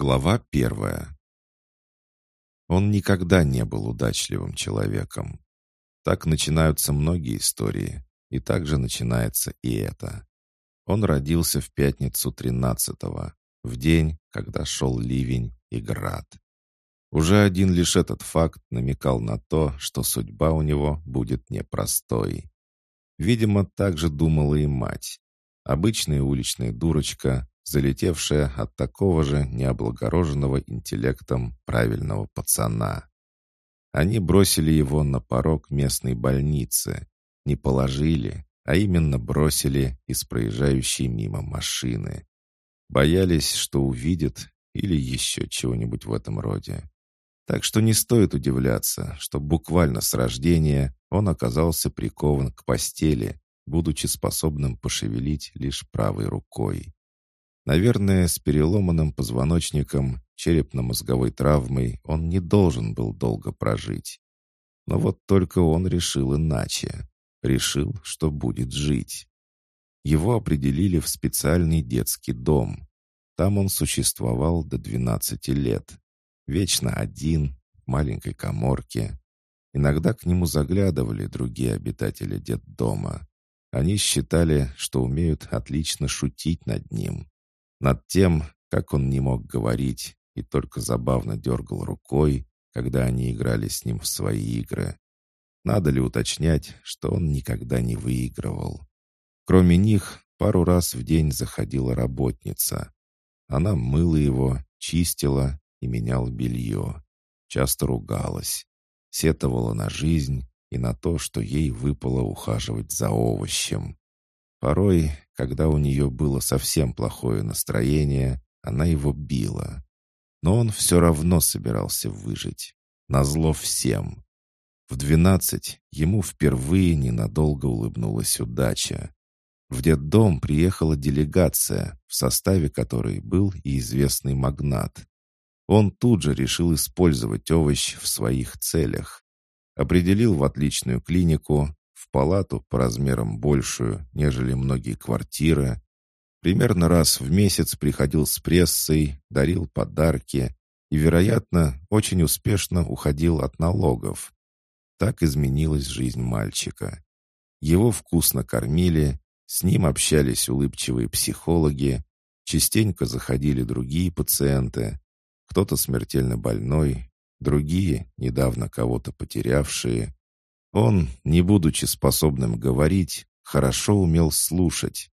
Глава первая. Он никогда не был удачливым человеком. Так начинаются многие истории, и так же начинается и это. Он родился в пятницу 13-го, в день, когда шел ливень и град. Уже один лишь этот факт намекал на то, что судьба у него будет непростой. Видимо, так же думала и мать. Обычная уличная дурочка, залетевшая от такого же необлагороженного интеллектом правильного пацана. Они бросили его на порог местной больницы. Не положили, а именно бросили из проезжающей мимо машины. Боялись, что увидят или еще чего-нибудь в этом роде. Так что не стоит удивляться, что буквально с рождения он оказался прикован к постели, будучи способным пошевелить лишь правой рукой. Наверное, с переломанным позвоночником, черепно-мозговой травмой он не должен был долго прожить. Но вот только он решил иначе. Решил, что будет жить. Его определили в специальный детский дом. Там он существовал до 12 лет. Вечно один, в маленькой коморке. Иногда к нему заглядывали другие обитатели детдома. Они считали, что умеют отлично шутить над ним. Над тем, как он не мог говорить и только забавно дергал рукой, когда они играли с ним в свои игры. Надо ли уточнять, что он никогда не выигрывал? Кроме них, пару раз в день заходила работница. Она мыла его, чистила и меняла белье. Часто ругалась. Сетовала на жизнь и на то, что ей выпало ухаживать за овощем. Порой, когда у нее было совсем плохое настроение, она его била. Но он все равно собирался выжить. Назло всем. В двенадцать ему впервые ненадолго улыбнулась удача. В детдом приехала делегация, в составе которой был и известный магнат. Он тут же решил использовать овощ в своих целях. Определил в отличную клинику, в палату по размерам большую, нежели многие квартиры. Примерно раз в месяц приходил с прессой, дарил подарки и, вероятно, очень успешно уходил от налогов. Так изменилась жизнь мальчика. Его вкусно кормили, с ним общались улыбчивые психологи, частенько заходили другие пациенты, кто-то смертельно больной, другие, недавно кого-то потерявшие, он, не будучи способным говорить, хорошо умел слушать.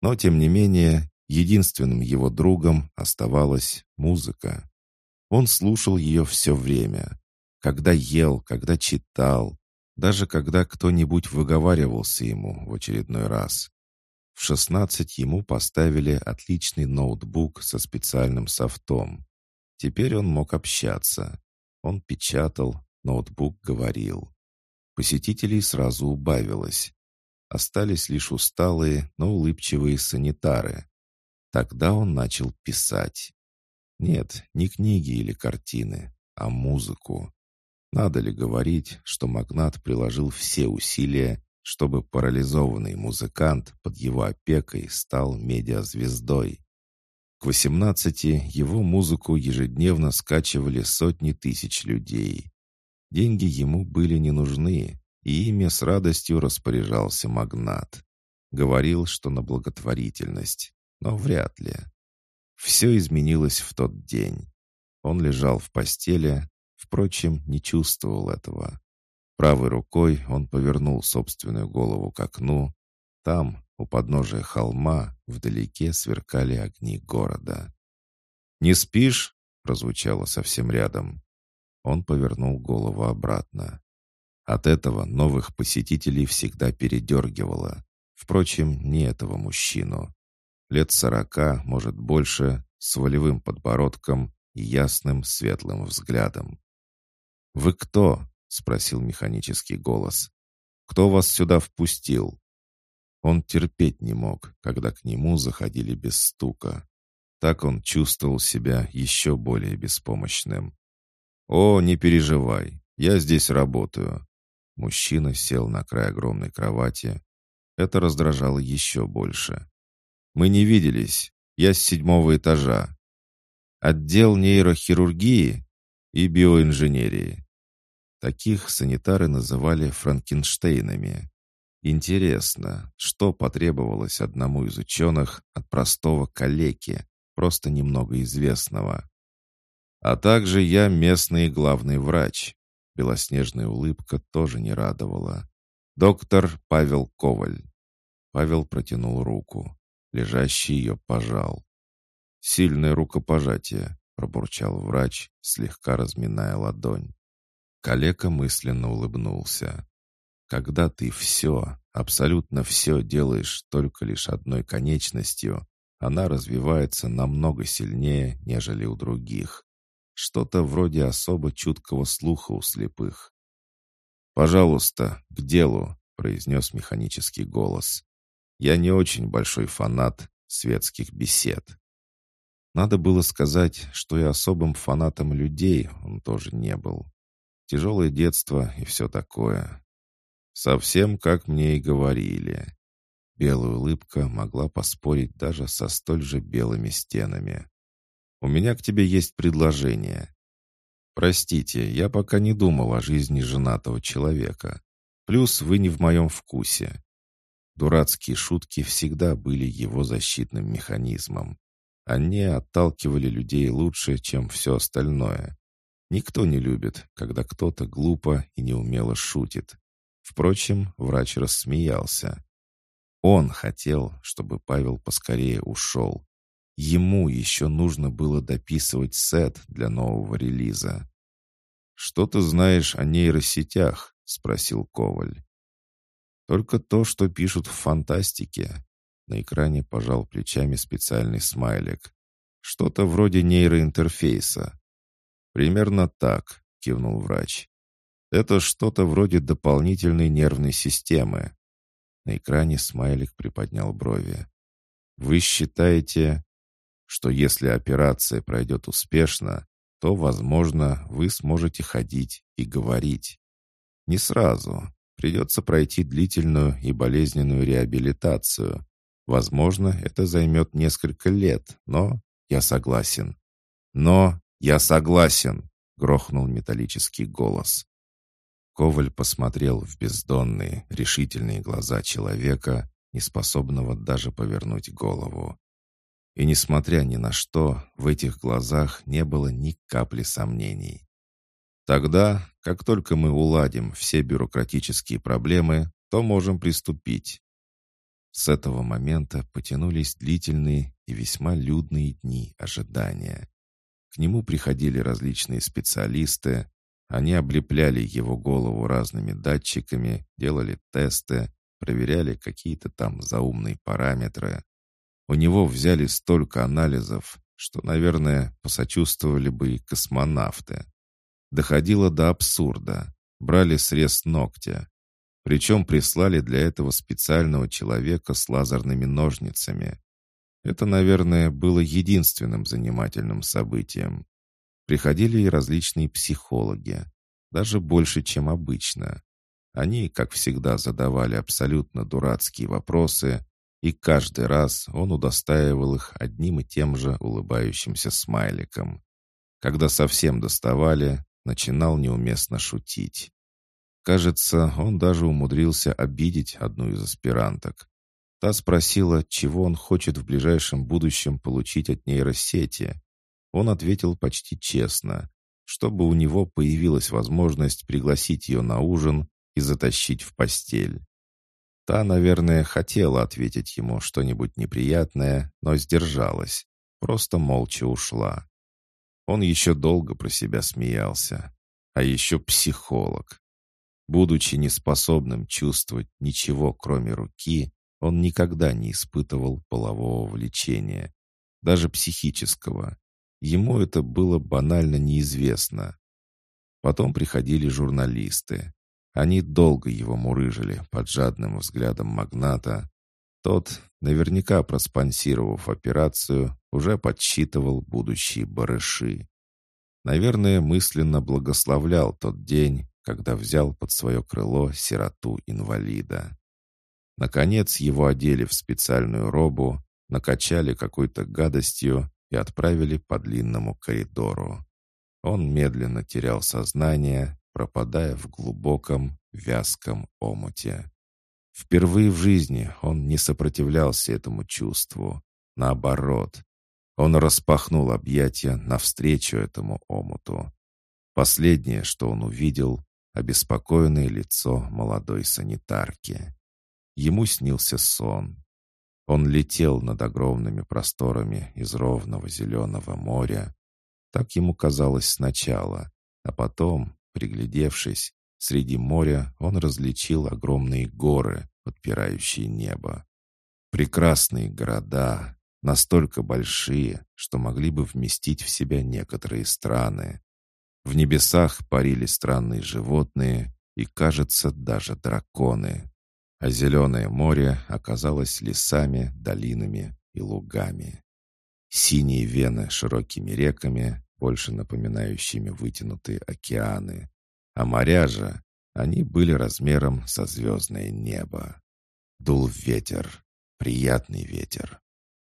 Но, тем не менее, единственным его другом оставалась музыка. Он слушал ее все время. Когда ел, когда читал, даже когда кто-нибудь выговаривался ему в очередной раз. В шестнадцать ему поставили отличный ноутбук со специальным софтом. Теперь он мог общаться. Он печатал, ноутбук говорил. Посетителей сразу убавилось. Остались лишь усталые, но улыбчивые санитары. Тогда он начал писать. Нет, не книги или картины, а музыку. Надо ли говорить, что магнат приложил все усилия, чтобы парализованный музыкант под его опекой стал медиазвездой? К 18 его музыку ежедневно скачивали сотни тысяч людей. Деньги ему были не нужны, и ими с радостью распоряжался магнат. Говорил, что на благотворительность, но вряд ли. Все изменилось в тот день. Он лежал в постели, впрочем, не чувствовал этого. Правой рукой он повернул собственную голову к окну. Там, у подножия холма, вдалеке сверкали огни города. «Не спишь?» — прозвучало совсем рядом. Он повернул голову обратно. От этого новых посетителей всегда передергивало. Впрочем, не этого мужчину. Лет сорока, может больше, с волевым подбородком и ясным светлым взглядом. «Вы кто?» — спросил механический голос. «Кто вас сюда впустил?» Он терпеть не мог, когда к нему заходили без стука. Так он чувствовал себя еще более беспомощным. «О, не переживай, я здесь работаю». Мужчина сел на край огромной кровати. Это раздражало еще больше. «Мы не виделись. Я с седьмого этажа». Отдел нейрохирургии и биоинженерии. Таких санитары называли франкенштейнами. Интересно, что потребовалось одному из ученых от простого калеки, просто немного известного. А также я местный главный врач. Белоснежная улыбка тоже не радовала. Доктор Павел Коваль. Павел протянул руку. Лежащий ее пожал. «Сильное рукопожатие», — пробурчал врач, слегка разминая ладонь. Калека мысленно улыбнулся. Когда ты все, абсолютно все делаешь только лишь одной конечностью, она развивается намного сильнее, нежели у других. Что-то вроде особо чуткого слуха у слепых. «Пожалуйста, к делу», — произнес механический голос. «Я не очень большой фанат светских бесед». Надо было сказать, что и особым фанатом людей он тоже не был. Тяжелое детство и все такое. Совсем как мне и говорили. Белая улыбка могла поспорить даже со столь же белыми стенами. «У меня к тебе есть предложение. Простите, я пока не думал о жизни женатого человека. Плюс вы не в моем вкусе». Дурацкие шутки всегда были его защитным механизмом. Они отталкивали людей лучше, чем все остальное. Никто не любит, когда кто-то глупо и неумело шутит. Впрочем, врач рассмеялся. Он хотел, чтобы Павел поскорее ушел. Ему еще нужно было дописывать сет для нового релиза. «Что ты знаешь о нейросетях?» — спросил Коваль. «Только то, что пишут в фантастике». На экране пожал плечами специальный смайлик. «Что-то вроде нейроинтерфейса». «Примерно так», — кивнул врач. Это что-то вроде дополнительной нервной системы. На экране смайлик приподнял брови. Вы считаете, что если операция пройдет успешно, то, возможно, вы сможете ходить и говорить. Не сразу. Придется пройти длительную и болезненную реабилитацию. Возможно, это займет несколько лет, но я согласен. Но я согласен, грохнул металлический голос. Коваль посмотрел в бездонные, решительные глаза человека, неспособного даже повернуть голову. И несмотря ни на что, в этих глазах не было ни капли сомнений. Тогда, как только мы уладим все бюрократические проблемы, то можем приступить. С этого момента потянулись длительные и весьма людные дни ожидания. К нему приходили различные специалисты, они облепляли его голову разными датчиками, делали тесты, проверяли какие-то там заумные параметры. У него взяли столько анализов, что, наверное, посочувствовали бы и космонавты. Доходило до абсурда. Брали срез ногтя. Причем прислали для этого специального человека с лазерными ножницами. Это, наверное, было единственным занимательным событием. Приходили и различные психологи, даже больше, чем обычно. Они, как всегда, задавали абсолютно дурацкие вопросы, и каждый раз он удостаивал их одним и тем же улыбающимся смайликом. Когда совсем доставали, начинал неуместно шутить. Кажется, он даже умудрился обидеть одну из аспиранток. Та спросила, чего он хочет в ближайшем будущем получить от нейросети. Он ответил почти честно, чтобы у него появилась возможность пригласить ее на ужин и затащить в постель. Та, наверное, хотела ответить ему что-нибудь неприятное, но сдержалась, просто молча ушла. Он еще долго про себя смеялся. А еще психолог. Будучи неспособным чувствовать ничего, кроме руки, он никогда не испытывал полового влечения, даже психического. Ему это было банально неизвестно. Потом приходили журналисты. Они долго его мурыжили под жадным взглядом магната. Тот, наверняка проспонсировав операцию, уже подсчитывал будущие барыши. Наверное, мысленно благословлял тот день, когда взял под свое крыло сироту-инвалида. Наконец его одели в специальную робу, накачали какой-то гадостью и отправили по длинному коридору. Он медленно терял сознание, пропадая в глубоком, вязком омуте. Впервые в жизни он не сопротивлялся этому чувству. Наоборот, он распахнул объятия навстречу этому омуту. Последнее, что он увидел, обеспокоенное лицо молодой санитарки. Ему снился сон. Он летел над огромными просторами из ровного зеленого моря. Так ему казалось сначала, а потом, приглядевшись, среди моря он различил огромные горы, подпирающие небо. Прекрасные города, настолько большие, что могли бы вместить в себя некоторые страны. В небесах парили странные животные и, кажется, даже драконы. А зеленое море оказалось лесами, долинами и лугами. Синие вены широкими реками, больше напоминающими вытянутые океаны. А моря же, они были размером со звездное небо. Дул ветер, приятный ветер.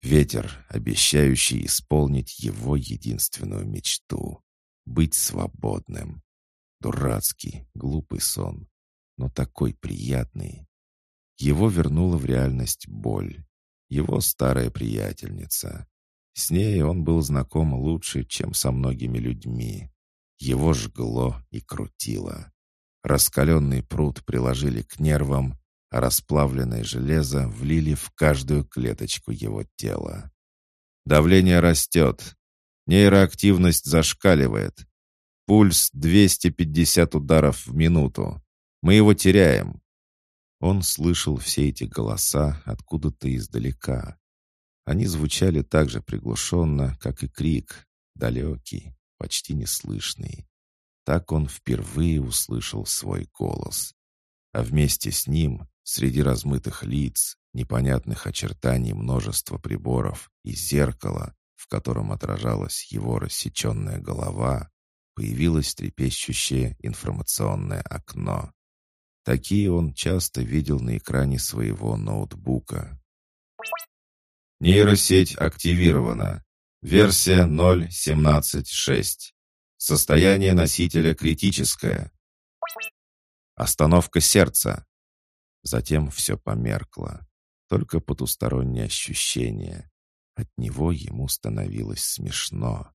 Ветер, обещающий исполнить его единственную мечту быть свободным. Дурацкий, глупый сон, но такой приятный. Его вернула в реальность боль. Его старая приятельница. С ней он был знаком лучше, чем со многими людьми. Его жгло и крутило. Раскаленный пруд приложили к нервам, а расплавленное железо влили в каждую клеточку его тела. Давление растет, Нейроактивность зашкаливает. Пульс 250 ударов в минуту. Мы его теряем. Он слышал все эти голоса откуда-то издалека. Они звучали так же приглушенно, как и крик, далекий, почти неслышный. Так он впервые услышал свой голос. А вместе с ним, среди размытых лиц, непонятных очертаний множества приборов и зеркала, в котором отражалась его рассеченная голова, появилось трепещущее информационное окно. Такие он часто видел на экране своего ноутбука. Нейросеть активирована. Версия 0.17.6. Состояние носителя критическое. Остановка сердца. Затем все померкло. Только потусторонние ощущения. От него ему становилось смешно.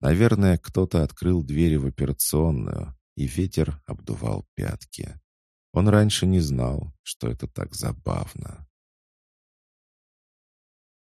Наверное, кто-то открыл двери в операционную, и ветер обдувал пятки. Он раньше не знал, что это так забавно.